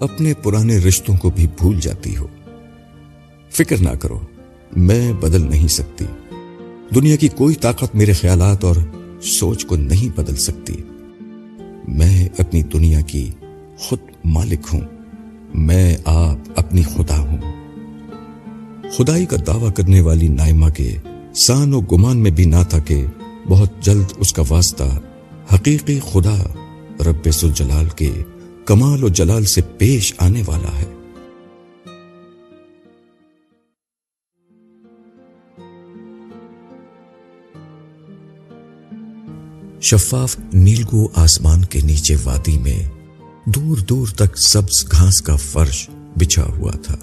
اپنے پرانے رشتوں کو بھی بھول جاتی ہو۔ فکر نہ کرو، میں بدل نہیں سکتی۔ دنیا کی کوئی طاقت میرے خیالات اور سوچ کو نہیں بدل سکتی۔ میں اپنی دنیا کی خود مالک ہوں۔ میں آپ اپنی خدا ہوں۔ خدائی کا دعویٰ کرنے والی نائمہ کے سان و گمان میں بھی نہ تھا کہ بہت جلد اس کا واسطہ حقیقی خدا رب سلجلال کے کمال و جلال سے پیش آنے والا ہے۔ شفاف نیلگو آسمان کے نیچے وادی میں دور دور تک سبز گھاس کا فرش بچھا ہوا تھا۔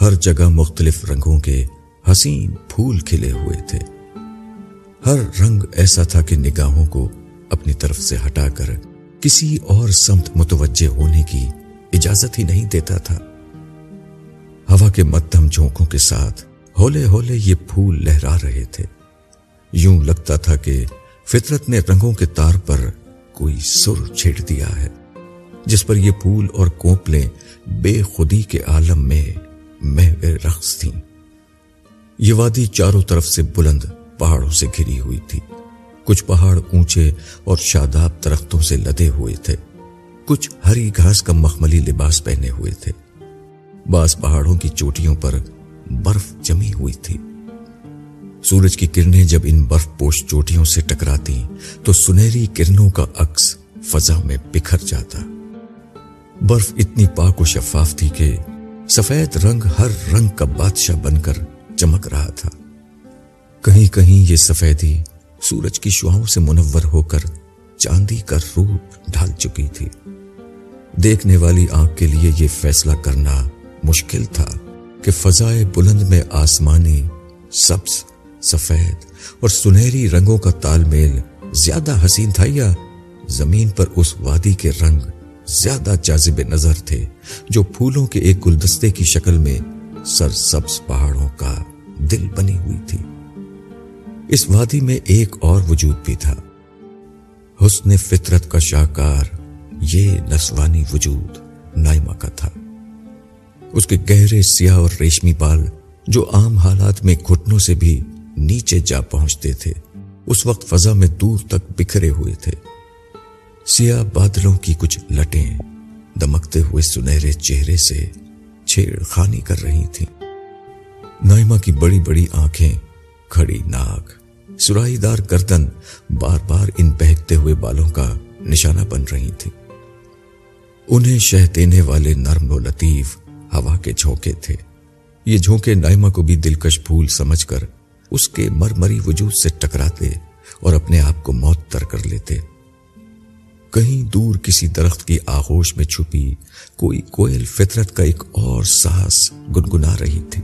ہر جگہ مختلف رنگوں کے حسین پھول کھلے ہوئے تھے۔ ہر رنگ ایسا تھا کہ نگاہوں کو اپنی طرف سے ہٹا کر کسی اور سمت متوجہ ہونے کی اجازت ہی نہیں دیتا تھا۔ ہوا کے مدھم جھونکوں کے ساتھ ہولے ہولے یہ پھول لہرا رہے تھے۔ یوں لگتا تھا کہ فطرت نے رنگوں کے تار پر کوئی سر چھیڑ دیا ہے، جس پر یہ پھول اور کوپلیں بے خودی کے عالم میں محو رقص تھیں۔ یہ وادی چاروں طرف سے بلند پہاڑوں سے گھری ہوئی تھی۔ کچھ پہاڑ اونچے اور شاداب درختوں سے لدے ہوئے تھے۔ کچھ ہری گھاس کا مخملی لباس پہنے ہوئے تھے۔ بعض پہاڑوں کی چوٹیوں پر برف جمی ہوئی تھی۔ سورج کی کرنیں جب ان برف پوش چوٹیوں سے ٹکراتی تو سنہری کرنوں کا عکس فضا میں بکھر جاتا۔ برف اتنی پاک و شفاف تھی کہ سفید رنگ ہر رنگ کا بادشاہ بن کر چمک رہا تھا۔ کہیں کہیں یہ سفیدی سورج کی شعاؤں سے منور ہو کر چاندی کا روپ ڈھال چکی تھی۔ دیکھنے والی آنکھ کے لیے یہ فیصلہ کرنا مشکل تھا کہ فضائے بلند میں آسمانی سبز سفید اور سنہری رنگوں کا تال میل زیادہ حسین تھا یا زمین پر اس وادی کے رنگ زیادہ جازب نظر تھے جو پھولوں کے ایک گلدستے کی شکل میں سر سبز پہاڑوں کا دل بنی ہوئی تھی؟ اس وادی میں ایک اور وجود بھی تھا۔ حسن فطرت کا شاہکار یہ نسوانی وجود نائمہ کا تھا۔ اس کے گہرے سیاہ اور ریشمی بال جو عام حالات میں گھٹنوں سے بھی نیچے جا پہنچتے تھے۔ اس وقت فضا میں دور تک بکھرے ہوئے تھے۔ سیاہ بادلوں کی کچھ لٹیں دمکتے ہوئے سنہرے چہرے سے چھیڑ خانی کر رہی تھی نائمہ کی بڑی بڑی آنکھیں، کھڑی ناک سرائی دار گردن بار بار ان بہکتے ہوئے بالوں کا نشانہ بن رہی تھی انہیں شہ دینے والے نرم و لطیف ہوا کے جھونکے تھے۔ یہ جھونکے نائمہ کو بھی دلکش پھول سمجھ کر اس کے مرمری وجود سے ٹکراتے اور اپنے آپ کو موت تر کر لیتے۔ کہیں دور کسی درخت کی آغوش میں چھپی کوئی کوئل فطرت کا ایک اور ساس گنگنا رہی تھی۔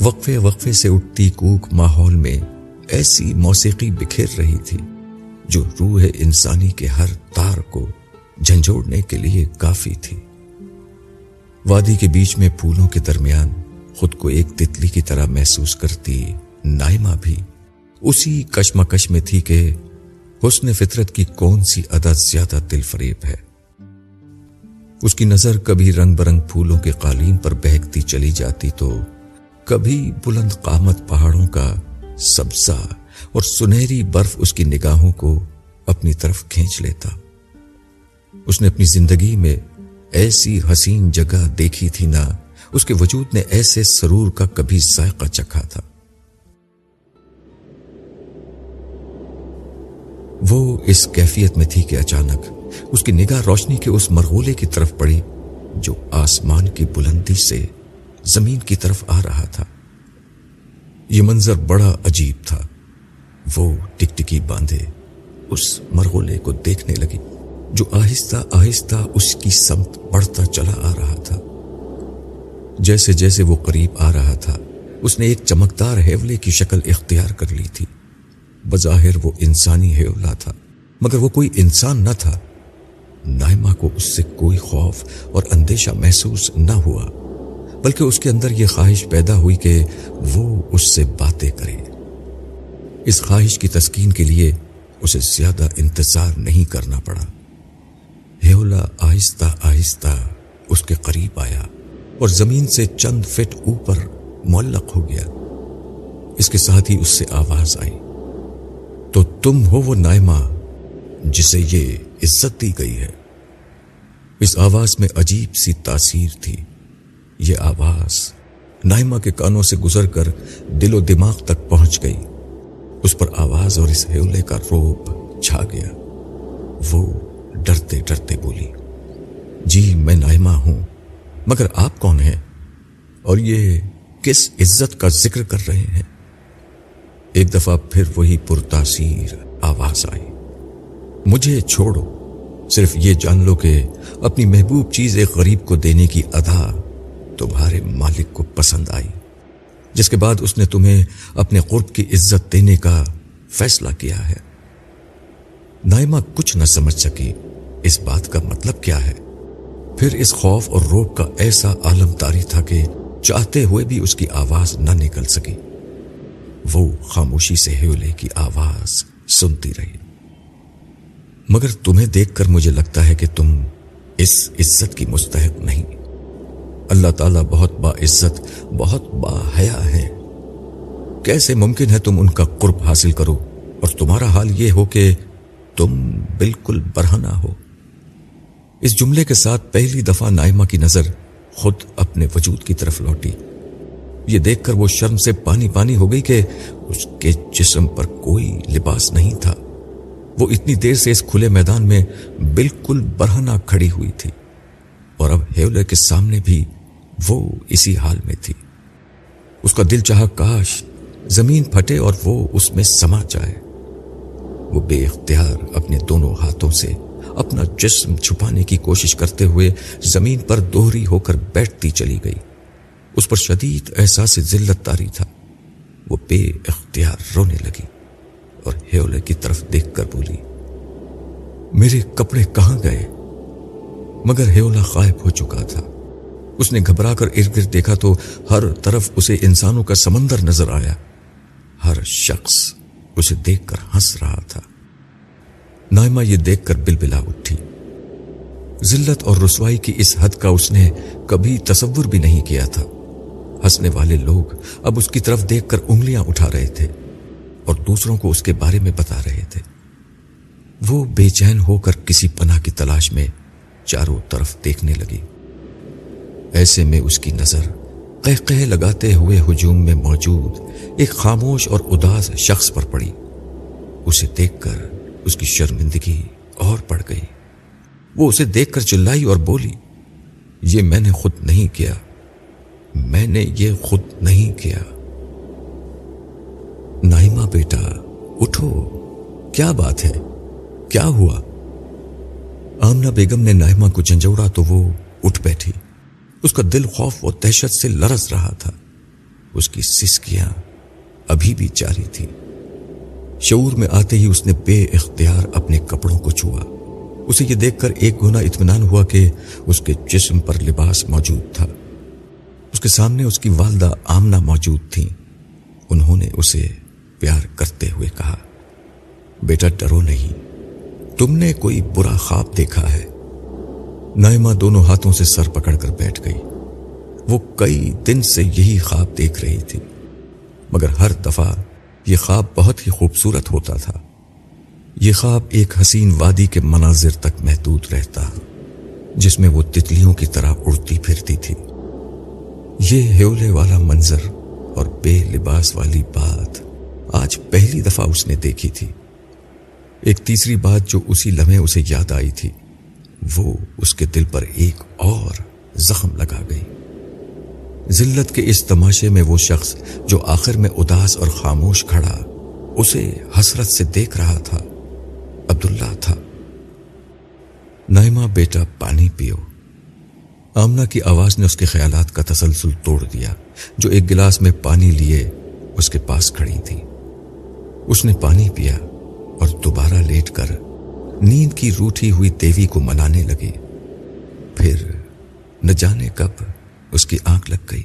وقفے وقفے سے اٹھتی کوک ماحول میں ایسی موسیقی بکھیر رہی تھی جو روح انسانی کے ہر تار کو جھنجھوڑنے کے لیے کافی تھی۔ وادی کے بیچ میں پھولوں کے درمیان خود کو ایک تتلی کی طرح محسوس کرتی نائمہ بھی۔ اسی کشمکش میں تھی کہ حسن فطرت کی کون سی ادا زیادہ دل فریب ہے۔ اس کی نظر کبھی رنگ برنگ پھولوں کے قالین پر بہکتی چلی جاتی تو کبھی بلند قامت پہاڑوں کا سبزہ اور سنہری برف اس کی نگاہوں کو اپنی طرف کھینچ لیتا۔ اس نے اپنی زندگی میں ایسی حسین جگہ دیکھی تھی نہ اس کے وجود نے ایسے سرور کا کبھی ذائقہ چکھا تھا۔ وہ اس کیفیت میں تھی کہ اچانک اس کی نگاہ روشنی کے اس مرغولے کی طرف پڑی جو آسمان کی بلندی سے زمین کی طرف آ رہا تھا۔ یہ منظر بڑا عجیب تھا۔ وہ ٹک ٹکی باندھے اس مرغولے کو دیکھنے لگی جو آہستہ آہستہ اس کی سمت بڑھتا چلا آ رہا تھا۔ جیسے جیسے وہ قریب آ رہا تھا، اس نے ایک چمکدار ہیولے کی شکل اختیار کر لی تھی۔ بظاہر وہ انسانی ہیولا تھا، مگر وہ کوئی انسان نہ تھا۔ نائمہ کو اس سے کوئی خوف اور اندیشہ محسوس نہ ہوا، بلکہ اس کے اندر یہ خواہش پیدا ہوئی کہ وہ اس سے باتیں کرے۔ اس خواہش کی تسکین کے لیے اسے زیادہ انتظار نہیں کرنا پڑا۔ ہیولا آہستہ آہستہ اس کے قریب آیا۔ اور زمین سے چند فٹ اوپر معلق ہو گیا۔ اس کے ساتھ ہی اس سے آواز آئی۔ تو تم ہو وہ نائمہ جسے یہ عزت دی گئی ہے۔ اس آواز میں عجیب سی تاثیر تھی۔ یہ آواز نائمہ کے کانوں سے گزر کر دل و دماغ تک پہنچ گئی۔ اس پر آواز اور اس ہیولے کا روپ چھا گیا۔ وہ ڈرتے ڈرتے بولی جی میں نائمہ ہوں۔ مگر آپ کون ہیں اور یہ کس عزت کا ذکر کر رہے ہیں؟ ایک دفعہ پھر وہی پرتاثیر آواز آئی۔ مجھے چھوڑو، صرف یہ جان لو کہ اپنی محبوب چیز ایک غریب کو دینے کی ادا تمہارے مالک کو پسند آئی، جس کے بعد اس نے تمہیں اپنے قرب کی عزت دینے کا فیصلہ کیا ہے۔ نائمہ کچھ نہ سمجھ سکی، اس بات کا مطلب کیا ہے؟ پھر اس خوف اور روک کا ایسا عالم تاری تھا کہ چاہتے ہوئے بھی اس کی آواز نہ نکل سکی۔ وہ خاموشی سے ہیولے کی آواز سنتی رہی۔ مگر تمہیں دیکھ کر مجھے لگتا ہے کہ تم اس عزت کی مستحق نہیں۔ اللہ تعالیٰ بہت با عزت، بہت با حیا ہے۔ کیسے ممکن ہے تم ان کا قرب حاصل کرو اور تمہارا حال یہ ہو کہ تم بالکل برہنا ہو۔ اس جملے کے ساتھ پہلی دفعہ نائمہ کی نظر خود اپنے وجود کی طرف لوٹی۔ یہ دیکھ کر وہ شرم سے پانی پانی ہو گئی کہ اس کے جسم پر کوئی لباس نہیں تھا۔ وہ اتنی دیر سے اس کھلے میدان میں بالکل برہنا کھڑی ہوئی تھی۔ اور اب ہیولر کے سامنے بھی وہ اسی حال میں تھی۔ اس کا دل چاہا کاش زمین پھٹے اور وہ اس میں سما جائے۔ وہ بے اختیار اپنے دونوں ہاتھوں سے اپنا جسم چھپانے کی کوشش کرتے ہوئے زمین پر دوہری ہو کر بیٹھتی چلی گئی۔ اس پر شدید احساس ذلت تاری تھا۔ وہ بے اختیار رونے لگی اور ہیولے کی طرف دیکھ کر بولی، میرے کپڑے کہاں گئے؟ مگر ہیولا غائب ہو چکا تھا۔ اس نے گھبرا کر ارد گرد دیکھا تو ہر طرف اسے انسانوں کا سمندر نظر آیا۔ ہر شخص اسے دیکھ کر ہنس رہا تھا۔ نائمہ یہ دیکھ کر بل بلا اٹھی۔ ذلت اور رسوائی کی اس حد کا اس نے کبھی تصور بھی نہیں کیا تھا۔ ہنسنے والے لوگ اب اس کی طرف دیکھ کر انگلیاں اٹھا رہے تھے اور دوسروں کو اس کے بارے میں بتا رہے تھے۔ وہ بے چین ہو کر کسی پناہ کی تلاش میں چاروں طرف دیکھنے لگی۔ ایسے میں اس کی نظر قہ لگاتے ہوئے ہجوم میں موجود ایک خاموش اور اداس شخص پر پڑی۔ اسے دیکھ کر اس کی شرمندگی اور پڑ گئی۔ وہ اسے دیکھ کر چلائی اور بولی، یہ میں نے خود نہیں کیا۔ میں نے یہ خود نہیں کیا۔ نائمہ بیٹا، اٹھو۔ کیا بات ہے؟ کیا ہوا؟ آمنا بیگم نے نائمہ کو جنجوڑا تو وہ اٹھ بیٹھی۔ اس کا دل خوف و دہشت سے لرز رہا تھا۔ اس کی سسکیاں ابھی بھی جاری تھی شعور میں آتے ہی اس نے بے اختیار اپنے کپڑوں کو چھوا۔ اسے یہ دیکھ کر ایک گنا اطمینان ہوا کہ اس کے جسم پر لباس موجود تھا۔ اس کے سامنے اس کی والدہ آمنا موجود تھی انہوں نے اسے پیار کرتے ہوئے کہا، بیٹا، ڈرو نہیں۔ تم نے کوئی برا خواب دیکھا ہے۔ نائمہ دونوں ہاتھوں سے سر پکڑ کر بیٹھ گئی۔ وہ کئی دن سے یہی خواب دیکھ رہی تھی۔ مگر ہر دفعہ یہ خواب بہت ہی خوبصورت ہوتا تھا۔ یہ خواب ایک حسین وادی کے مناظر تک محدود رہتا، جس میں وہ تتلیوں کی طرح اڑتی پھرتی تھی۔ یہ ہیولے والا منظر اور بے لباس والی بات آج پہلی دفعہ اس نے دیکھی تھی۔ ایک تیسری بات جو اسی لمحے اسے یاد آئی تھی، وہ اس کے دل پر ایک اور زخم لگا گئی۔ ذلت کے اس تماشے میں وہ شخص جو آخر میں اداس اور خاموش کھڑا، اسے حسرت سے دیکھ رہا تھا، عبداللہ تھا۔ نائمہ، بیٹا، پانی پیو۔ آمنا کی آواز نے اس کے خیالات کا تسلسل توڑ دیا، جو ایک گلاس میں پانی لیے اس کے پاس کھڑی تھی۔ اس نے پانی پیا اور دوبارہ لیٹ کر نیند کی روٹھی ہوئی دیوی کو منانے لگے پھر نہ جانے کب اس کی آنکھ لگ گئی۔